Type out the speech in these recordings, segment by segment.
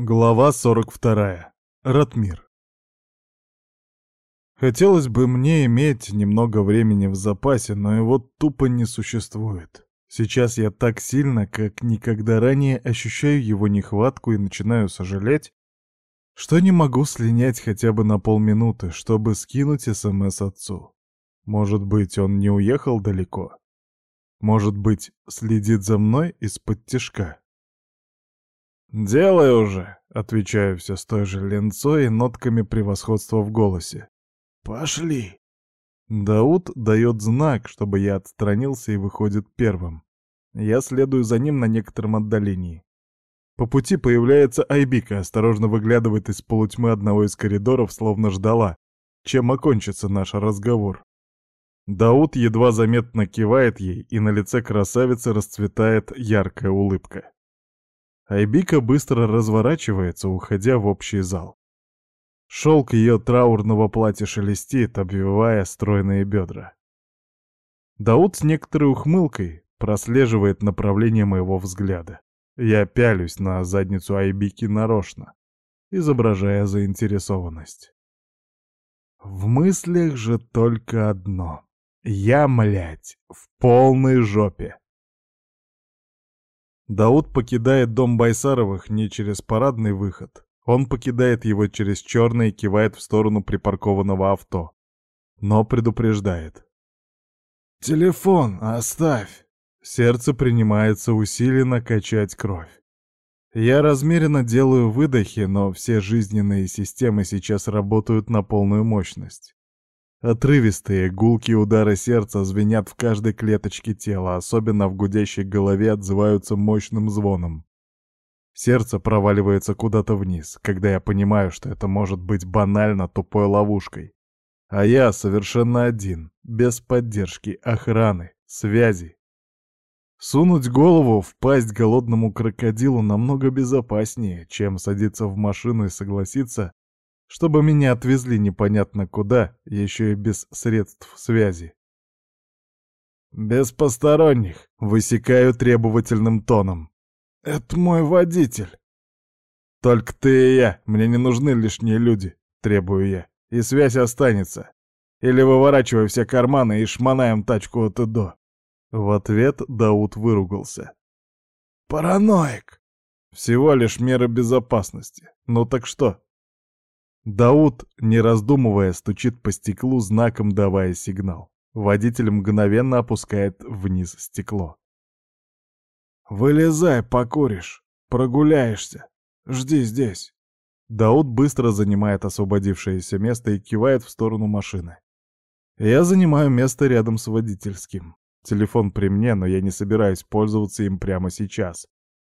Глава 42. Ратмир. Хотелось бы мне иметь немного времени в запасе, но его тупо не существует. Сейчас я так сильно, как никогда ранее, ощущаю его нехватку и начинаю сожалеть, что не могу слинять хотя бы на полминуты, чтобы скинуть СМС отцу. Может быть, он не уехал далеко. Может быть, следит за мной из-под тишка. «Делай уже!» — отвечаю все с той же ленцой и нотками превосходства в голосе. «Пошли!» Дауд дает знак, чтобы я отстранился и выходит первым. Я следую за ним на некотором отдалении. По пути появляется Айбика, осторожно выглядывает из полутьмы одного из коридоров, словно ждала, чем окончится наш разговор. Дауд едва заметно кивает ей, и на лице красавицы расцветает яркая улыбка. Айбика быстро разворачивается, уходя в общий зал. Шелк ее траурного платья шелестит, обвивая стройные бедра. Дауд с некоторой ухмылкой прослеживает направление моего взгляда. Я пялюсь на задницу Айбики нарочно, изображая заинтересованность. В мыслях же только одно. Я, млять, в полной жопе. Дауд покидает дом Байсаровых не через парадный выход. Он покидает его через черный и кивает в сторону припаркованного авто. Но предупреждает. «Телефон оставь!» Сердце принимается усиленно качать кровь. Я размеренно делаю выдохи, но все жизненные системы сейчас работают на полную мощность. Отрывистые, гулкие удары сердца звенят в каждой клеточке тела, особенно в гудящей голове отзываются мощным звоном. Сердце проваливается куда-то вниз, когда я понимаю, что это может быть банально тупой ловушкой. А я совершенно один, без поддержки, охраны, связи. Сунуть голову в пасть голодному крокодилу намного безопаснее, чем садиться в машину и согласиться, чтобы меня отвезли непонятно куда, еще и без средств связи. «Без посторонних», — высекаю требовательным тоном. «Это мой водитель». «Только ты и я, мне не нужны лишние люди», — требую я, — «и связь останется. Или выворачивай все карманы и шмонаем тачку от и до». В ответ Дауд выругался. «Параноик!» «Всего лишь меры безопасности. Ну так что, Дауд, не раздумывая, стучит по стеклу, знаком давая сигнал. Водитель мгновенно опускает вниз стекло. «Вылезай, покуришь, прогуляешься. Жди здесь». Дауд быстро занимает освободившееся место и кивает в сторону машины. Я занимаю место рядом с водительским. Телефон при мне, но я не собираюсь пользоваться им прямо сейчас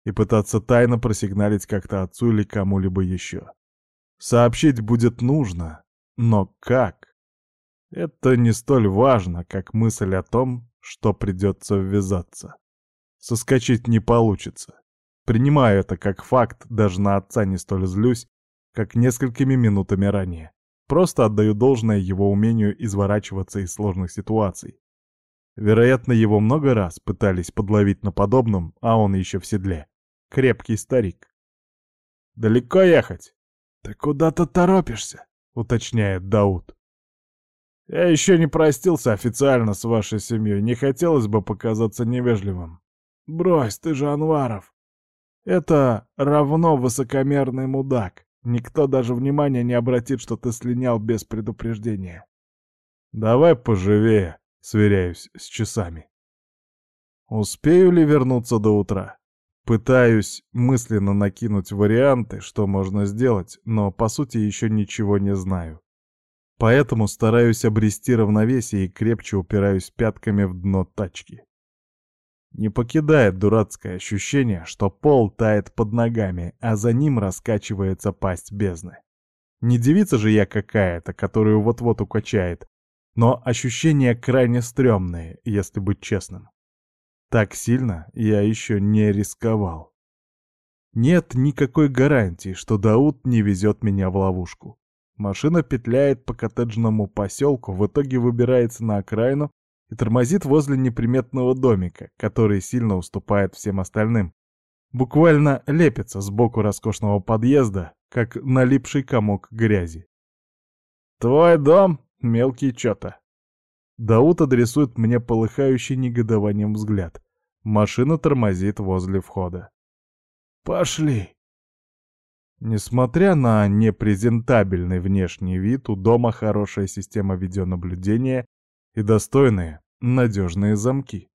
и пытаться тайно просигналить как-то отцу или кому-либо еще. Сообщить будет нужно, но как? Это не столь важно, как мысль о том, что придется ввязаться. Соскочить не получится. Принимаю это как факт, даже на отца не столь злюсь, как несколькими минутами ранее. Просто отдаю должное его умению изворачиваться из сложных ситуаций. Вероятно, его много раз пытались подловить на подобном, а он еще в седле. Крепкий старик. «Далеко ехать?» Ты куда-то торопишься, уточняет Дауд. Я еще не простился официально с вашей семьей, не хотелось бы показаться невежливым. Брось, ты же Анваров. Это равно высокомерный мудак. Никто даже внимания не обратит, что ты слинял без предупреждения. Давай поживее, сверяюсь с часами. Успею ли вернуться до утра? Пытаюсь мысленно накинуть варианты, что можно сделать, но по сути еще ничего не знаю. Поэтому стараюсь обрести равновесие и крепче упираюсь пятками в дно тачки. Не покидает дурацкое ощущение, что пол тает под ногами, а за ним раскачивается пасть бездны. Не девица же я какая-то, которую вот-вот укачает, но ощущения крайне стрёмные, если быть честным. Так сильно я еще не рисковал. Нет никакой гарантии, что Дауд не везет меня в ловушку. Машина петляет по коттеджному поселку, в итоге выбирается на окраину и тормозит возле неприметного домика, который сильно уступает всем остальным. Буквально лепится сбоку роскошного подъезда, как налипший комок грязи. «Твой дом, мелкий чё-то», Дауд адресует мне полыхающий негодованием взгляд. Машина тормозит возле входа. «Пошли!» Несмотря на непрезентабельный внешний вид, у дома хорошая система видеонаблюдения и достойные, надежные замки.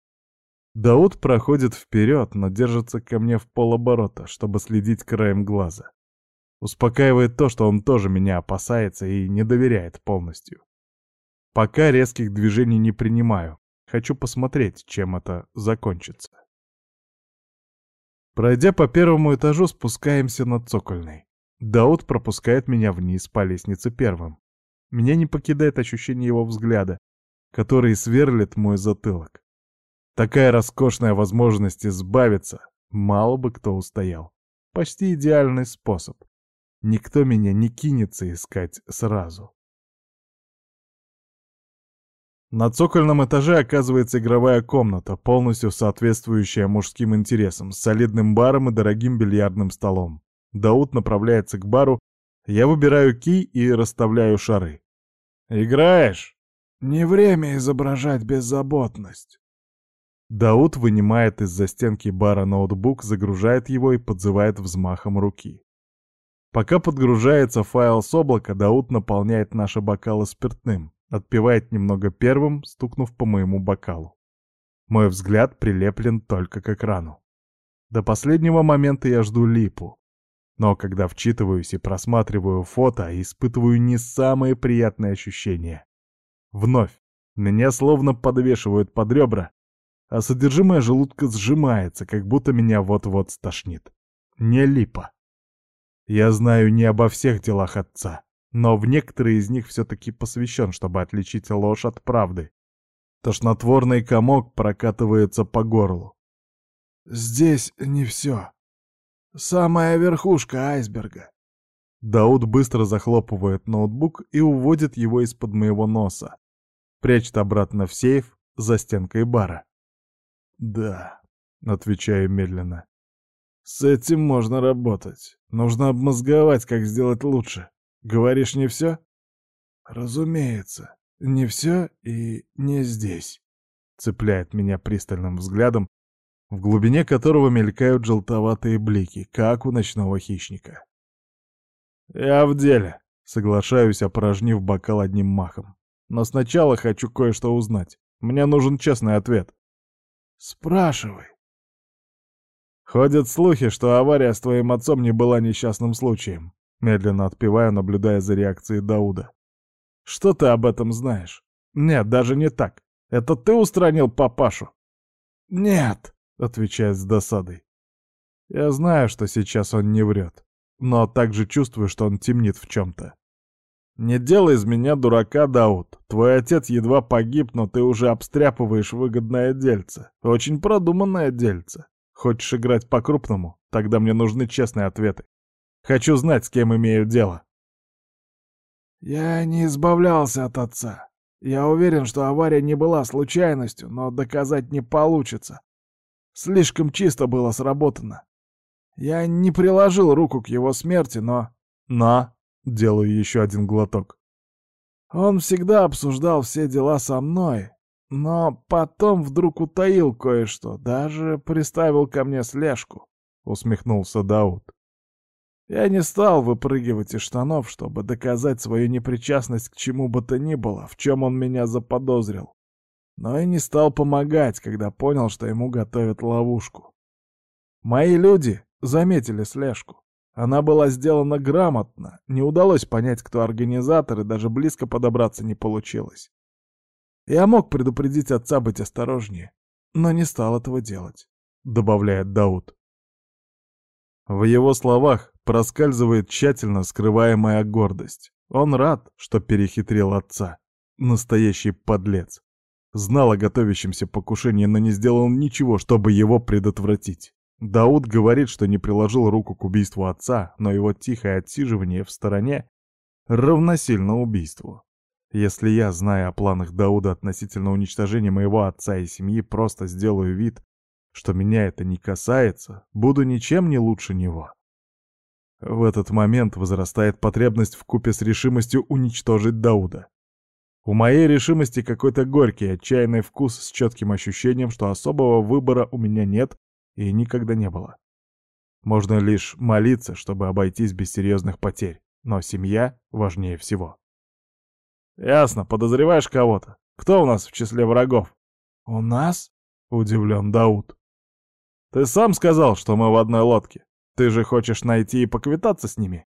Дауд проходит вперед, но держится ко мне в полоборота, чтобы следить краем глаза. Успокаивает то, что он тоже меня опасается и не доверяет полностью. Пока резких движений не принимаю. Хочу посмотреть, чем это закончится. Пройдя по первому этажу, спускаемся на цокольный. Дауд пропускает меня вниз по лестнице первым. Меня не покидает ощущение его взгляда, который сверлит мой затылок. Такая роскошная возможность избавиться, мало бы кто устоял. Почти идеальный способ. Никто меня не кинется искать сразу. На цокольном этаже оказывается игровая комната, полностью соответствующая мужским интересам, с солидным баром и дорогим бильярдным столом. Даут направляется к бару, я выбираю ки и расставляю шары. «Играешь?» «Не время изображать беззаботность». Даут вынимает из-за стенки бара ноутбук, загружает его и подзывает взмахом руки. Пока подгружается файл с облака, Даут наполняет наши бокалы спиртным отпивает немного первым, стукнув по моему бокалу. Мой взгляд прилеплен только к экрану. До последнего момента я жду липу. Но когда вчитываюсь и просматриваю фото, испытываю не самые приятные ощущения. Вновь меня словно подвешивают под ребра, а содержимое желудка сжимается, как будто меня вот-вот стошнит. Не липа. Я знаю не обо всех делах отца но в некоторые из них все-таки посвящен, чтобы отличить ложь от правды. Тошнотворный комок прокатывается по горлу. «Здесь не все. Самая верхушка айсберга». Дауд быстро захлопывает ноутбук и уводит его из-под моего носа. Прячет обратно в сейф за стенкой бара. «Да», — отвечаю медленно. «С этим можно работать. Нужно обмозговать, как сделать лучше. Говоришь, не все? Разумеется, не все и не здесь. Цепляет меня пристальным взглядом, в глубине которого мелькают желтоватые блики, как у ночного хищника. Я в деле. Соглашаюсь, опорожнив бокал одним махом. Но сначала хочу кое-что узнать. Мне нужен честный ответ. Спрашивай. Ходят слухи, что авария с твоим отцом не была несчастным случаем. Медленно отпивая, наблюдая за реакцией Дауда. «Что ты об этом знаешь?» «Нет, даже не так. Это ты устранил папашу?» «Нет», — отвечает с досадой. «Я знаю, что сейчас он не врет, но также чувствую, что он темнит в чем-то». «Не делай из меня дурака, Дауд. Твой отец едва погиб, но ты уже обстряпываешь выгодное дельце. Очень продуманное дельце. Хочешь играть по-крупному? Тогда мне нужны честные ответы. Хочу знать, с кем имею дело». «Я не избавлялся от отца. Я уверен, что авария не была случайностью, но доказать не получится. Слишком чисто было сработано. Я не приложил руку к его смерти, но...» на — делаю еще один глоток. «Он всегда обсуждал все дела со мной, но потом вдруг утаил кое-что, даже приставил ко мне слежку», — усмехнулся Дауд. Я не стал выпрыгивать из штанов, чтобы доказать свою непричастность к чему бы то ни было, в чем он меня заподозрил. Но и не стал помогать, когда понял, что ему готовят ловушку. Мои люди заметили слежку. Она была сделана грамотно, не удалось понять, кто организатор, и даже близко подобраться не получилось. Я мог предупредить отца быть осторожнее, но не стал этого делать, — добавляет Дауд. В его словах проскальзывает тщательно скрываемая гордость. Он рад, что перехитрил отца. Настоящий подлец. Знал о готовящемся покушении, но не сделал ничего, чтобы его предотвратить. Дауд говорит, что не приложил руку к убийству отца, но его тихое отсиживание в стороне равносильно убийству. Если я, зная о планах Дауда относительно уничтожения моего отца и семьи, просто сделаю вид, что меня это не касается, буду ничем не лучше него. В этот момент возрастает потребность в купе с решимостью уничтожить Дауда. У моей решимости какой-то горький, отчаянный вкус с четким ощущением, что особого выбора у меня нет и никогда не было. Можно лишь молиться, чтобы обойтись без серьезных потерь, но семья важнее всего. «Ясно, подозреваешь кого-то. Кто у нас в числе врагов?» «У нас?» — удивлен Дауд. «Ты сам сказал, что мы в одной лодке. Ты же хочешь найти и поквитаться с ними?»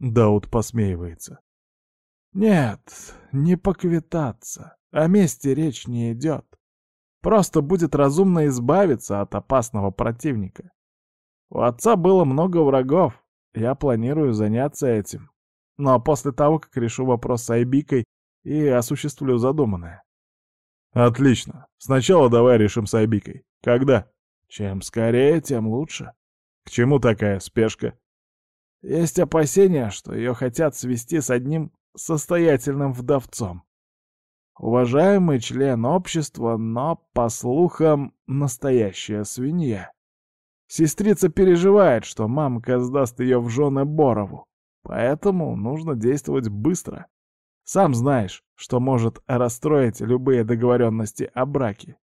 Дауд посмеивается. «Нет, не поквитаться. О месте речь не идет. Просто будет разумно избавиться от опасного противника. У отца было много врагов. Я планирую заняться этим. Но после того, как решу вопрос с Айбикой и осуществлю задуманное». «Отлично. Сначала давай решим с Айбикой. Когда?» «Чем скорее, тем лучше». К чему такая спешка? Есть опасения, что ее хотят свести с одним состоятельным вдовцом. Уважаемый член общества, но, по слухам, настоящая свинья. Сестрица переживает, что мамка сдаст ее в жены Борову, поэтому нужно действовать быстро. Сам знаешь, что может расстроить любые договоренности о браке.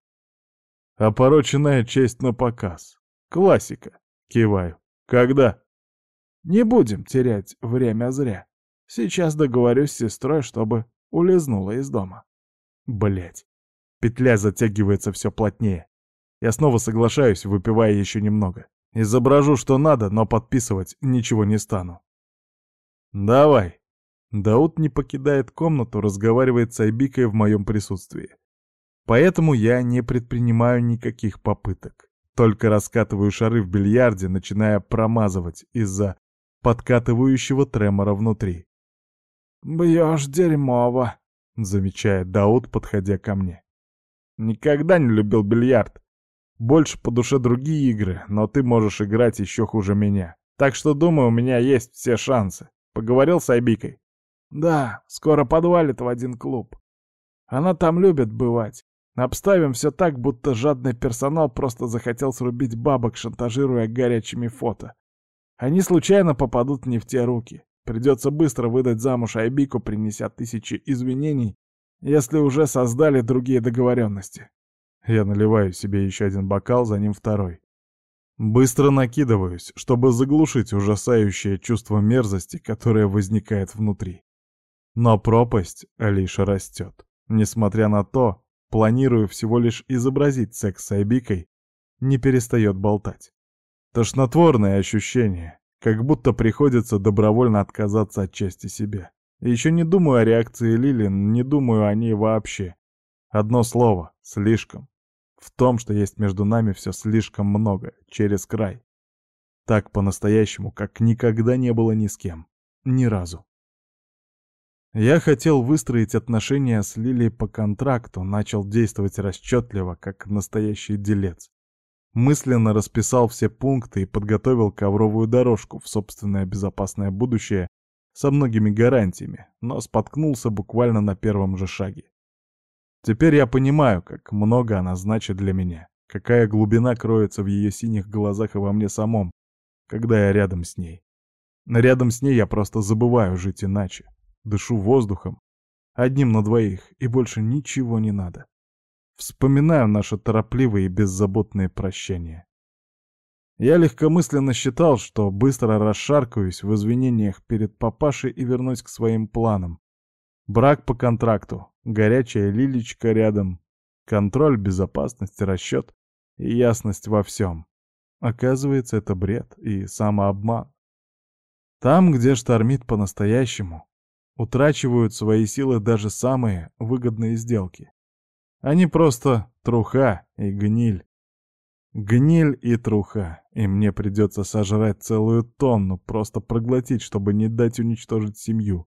Опороченная честь на показ. Классика. Киваю. Когда? Не будем терять время зря. Сейчас договорюсь с сестрой, чтобы улизнула из дома. Блять. Петля затягивается все плотнее. Я снова соглашаюсь, выпивая еще немного. Изображу, что надо, но подписывать ничего не стану. «Давай!» Дауд не покидает комнату, разговаривает с Айбикой в моем присутствии. Поэтому я не предпринимаю никаких попыток только раскатываю шары в бильярде, начиная промазывать из-за подкатывающего тремора внутри. «Бьешь дерьмово», — замечает Дауд, подходя ко мне. «Никогда не любил бильярд. Больше по душе другие игры, но ты можешь играть еще хуже меня. Так что, думаю, у меня есть все шансы. Поговорил с Айбикой?» «Да, скоро подвалит в один клуб. Она там любит бывать. Обставимся так, будто жадный персонал просто захотел срубить бабок, шантажируя горячими фото. Они случайно попадут не в те руки. Придется быстро выдать замуж Айбику, принеся тысячи извинений, если уже создали другие договоренности. Я наливаю себе еще один бокал, за ним второй. Быстро накидываюсь, чтобы заглушить ужасающее чувство мерзости, которое возникает внутри. Но пропасть лишь растет, несмотря на то, планируя всего лишь изобразить секс с Айбикой, не перестает болтать. Тошнотворное ощущение, как будто приходится добровольно отказаться от части себя. Еще не думаю о реакции Лилин, не думаю о ней вообще. Одно слово — слишком. В том, что есть между нами все слишком много, через край. Так по-настоящему, как никогда не было ни с кем. Ни разу. Я хотел выстроить отношения с Лилией по контракту, начал действовать расчетливо, как настоящий делец. Мысленно расписал все пункты и подготовил ковровую дорожку в собственное безопасное будущее со многими гарантиями, но споткнулся буквально на первом же шаге. Теперь я понимаю, как много она значит для меня, какая глубина кроется в ее синих глазах и во мне самом, когда я рядом с ней. Рядом с ней я просто забываю жить иначе дышу воздухом. Одним на двоих, и больше ничего не надо. Вспоминаю наше торопливое и беззаботное прощание. Я легкомысленно считал, что быстро расшаркаюсь в извинениях перед папашей и вернусь к своим планам. Брак по контракту, горячая лилечка рядом, контроль, безопасность, расчет и ясность во всем. Оказывается, это бред и самообман. Там, где штормит по-настоящему, утрачивают свои силы даже самые выгодные сделки. Они просто труха и гниль. Гниль и труха, и мне придется сожрать целую тонну, просто проглотить, чтобы не дать уничтожить семью.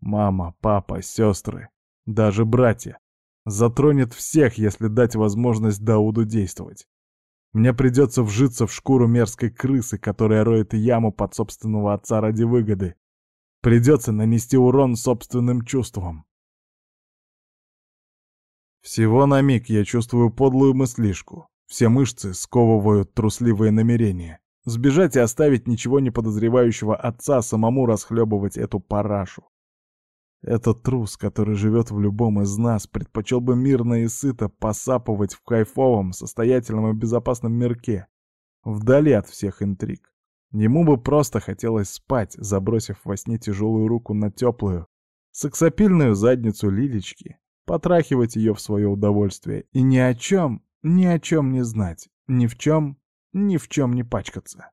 Мама, папа, сестры, даже братья. Затронет всех, если дать возможность Дауду действовать. Мне придется вжиться в шкуру мерзкой крысы, которая роет яму под собственного отца ради выгоды, Придется нанести урон собственным чувствам. Всего на миг я чувствую подлую мыслишку. Все мышцы сковывают трусливые намерения. Сбежать и оставить ничего не подозревающего отца самому расхлебывать эту парашу. Этот трус, который живет в любом из нас, предпочел бы мирно и сыто посапывать в кайфовом, состоятельном и безопасном мирке, вдали от всех интриг. Ему бы просто хотелось спать, забросив во сне тяжелую руку на теплую, сексапильную задницу Лилечки, потрахивать ее в свое удовольствие и ни о чем, ни о чем не знать, ни в чем, ни в чем не пачкаться.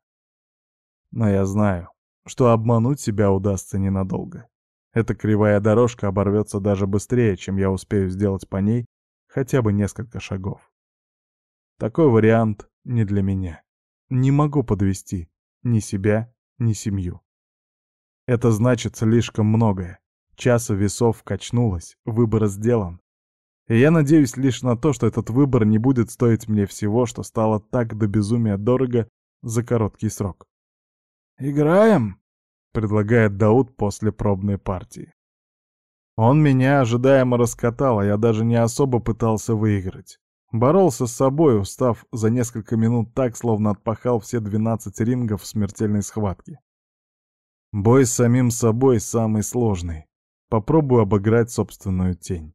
Но я знаю, что обмануть себя удастся ненадолго. Эта кривая дорожка оборвется даже быстрее, чем я успею сделать по ней хотя бы несколько шагов. Такой вариант не для меня. Не могу подвести, ни себя, ни семью. Это значит слишком многое. Часа весов качнулось, выбор сделан. И я надеюсь лишь на то, что этот выбор не будет стоить мне всего, что стало так до безумия дорого за короткий срок. «Играем?» — предлагает Дауд после пробной партии. Он меня ожидаемо раскатал, а я даже не особо пытался выиграть. Боролся с собой, устав, за несколько минут так, словно отпахал все 12 рингов смертельной схватки. Бой с самим собой самый сложный. Попробую обыграть собственную тень.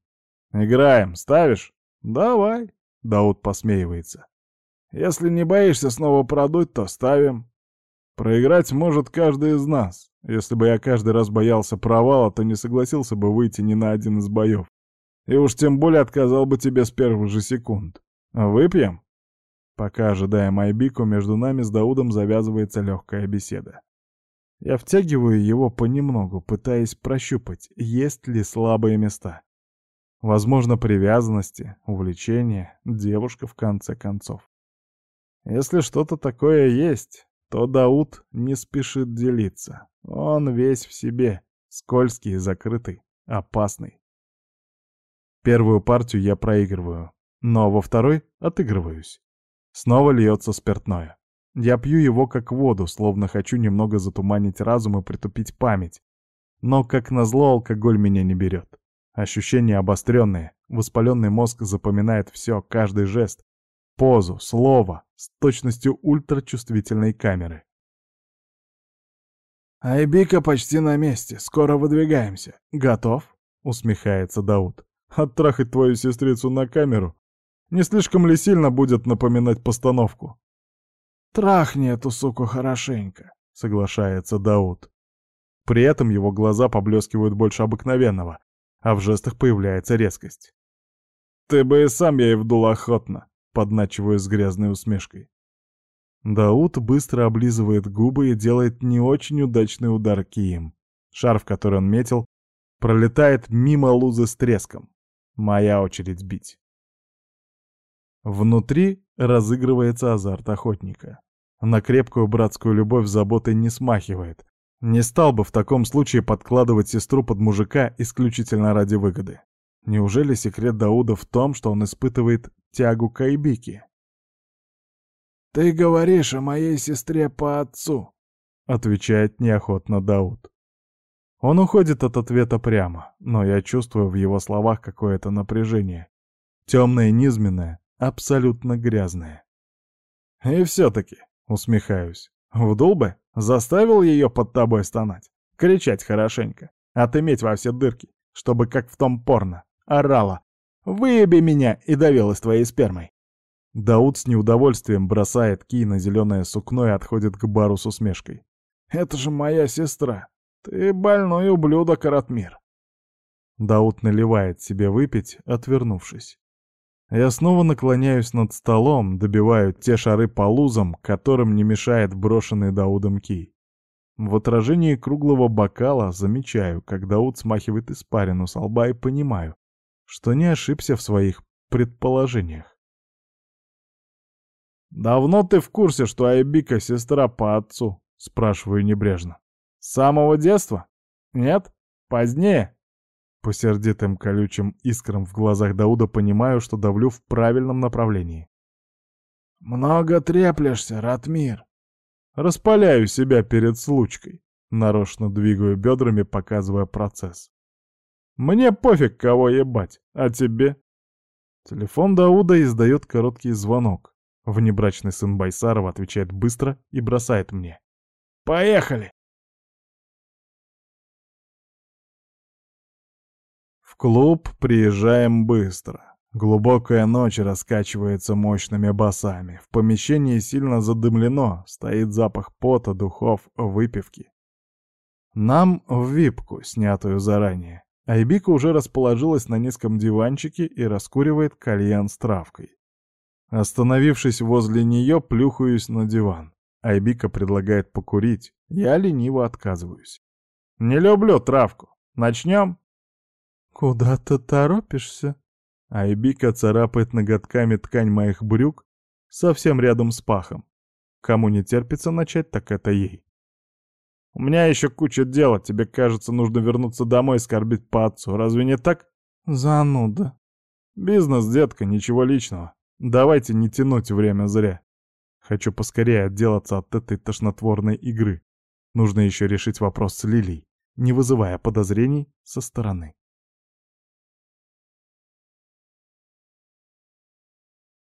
«Играем, ставишь?» «Давай», — Дауд посмеивается. «Если не боишься снова продуть, то ставим. Проиграть может каждый из нас. Если бы я каждый раз боялся провала, то не согласился бы выйти ни на один из боев. И уж тем более отказал бы тебе с первых же секунд. А выпьем?» Пока ожидаем Айбику, между нами с Даудом завязывается легкая беседа. Я втягиваю его понемногу, пытаясь прощупать, есть ли слабые места. Возможно, привязанности, увлечения, девушка в конце концов. Если что-то такое есть, то Дауд не спешит делиться. Он весь в себе, скользкий, закрытый, опасный. Первую партию я проигрываю, но во второй отыгрываюсь. Снова льется спиртное. Я пью его как воду, словно хочу немного затуманить разум и притупить память. Но, как назло, алкоголь меня не берет. Ощущения обостренные, воспаленный мозг запоминает все, каждый жест, позу, слово, с точностью ультрачувствительной камеры. «Айбика почти на месте, скоро выдвигаемся. Готов?» — усмехается Дауд. Оттрахать твою сестрицу на камеру не слишком ли сильно будет напоминать постановку? «Трахни эту суку хорошенько», — соглашается Дауд. При этом его глаза поблескивают больше обыкновенного, а в жестах появляется резкость. «Ты бы и сам ей вдул охотно», — подначиваю с грязной усмешкой. Дауд быстро облизывает губы и делает не очень удачный удар кием. в который он метил, пролетает мимо лузы с треском. Моя очередь бить. Внутри разыгрывается азарт охотника. На крепкую братскую любовь заботы не смахивает. Не стал бы в таком случае подкладывать сестру под мужика исключительно ради выгоды. Неужели секрет Дауда в том, что он испытывает тягу к Айбике? «Ты говоришь о моей сестре по отцу», — отвечает неохотно Дауд. Он уходит от ответа прямо, но я чувствую в его словах какое-то напряжение. Темное, низменное, абсолютно грязное. И все-таки, усмехаюсь, вдул бы, заставил ее под тобой стонать, кричать хорошенько, отыметь во все дырки, чтобы, как в том порно, орала «Выеби меня!» и давилась твоей спермой. Дауд с неудовольствием бросает ки на зеленое сукно и отходит к бару с усмешкой. «Это же моя сестра!» Ты больной ублюдок, Ратмир!» Даут наливает себе выпить, отвернувшись. Я снова наклоняюсь над столом, добиваю те шары по лузам, которым не мешает брошенный Даудом кий. В отражении круглого бокала замечаю, как Дауд смахивает испарину со лба и понимаю, что не ошибся в своих предположениях. «Давно ты в курсе, что Айбика — сестра по отцу?» — спрашиваю небрежно. С самого детства? Нет? Позднее?» По сердитым колючим искрам в глазах Дауда понимаю, что давлю в правильном направлении. «Много треплешься, Ратмир!» Распаляю себя перед случкой, нарочно двигаю бедрами, показывая процесс. «Мне пофиг, кого ебать, а тебе?» Телефон Дауда издает короткий звонок. Внебрачный сын Байсарова отвечает быстро и бросает мне. «Поехали!» клуб приезжаем быстро. Глубокая ночь раскачивается мощными басами. В помещении сильно задымлено, стоит запах пота, духов, выпивки. Нам в випку, снятую заранее. Айбика уже расположилась на низком диванчике и раскуривает кальян с травкой. Остановившись возле нее, плюхаюсь на диван. Айбика предлагает покурить. Я лениво отказываюсь. «Не люблю травку. Начнем?» Куда ты торопишься?» Айбика царапает ноготками ткань моих брюк совсем рядом с пахом. Кому не терпится начать, так это ей. «У меня еще куча дела. Тебе, кажется, нужно вернуться домой и скорбить по отцу. Разве не так?» «Зануда». «Бизнес, детка, ничего личного. Давайте не тянуть время зря. Хочу поскорее отделаться от этой тошнотворной игры. Нужно еще решить вопрос с Лилией, не вызывая подозрений со стороны».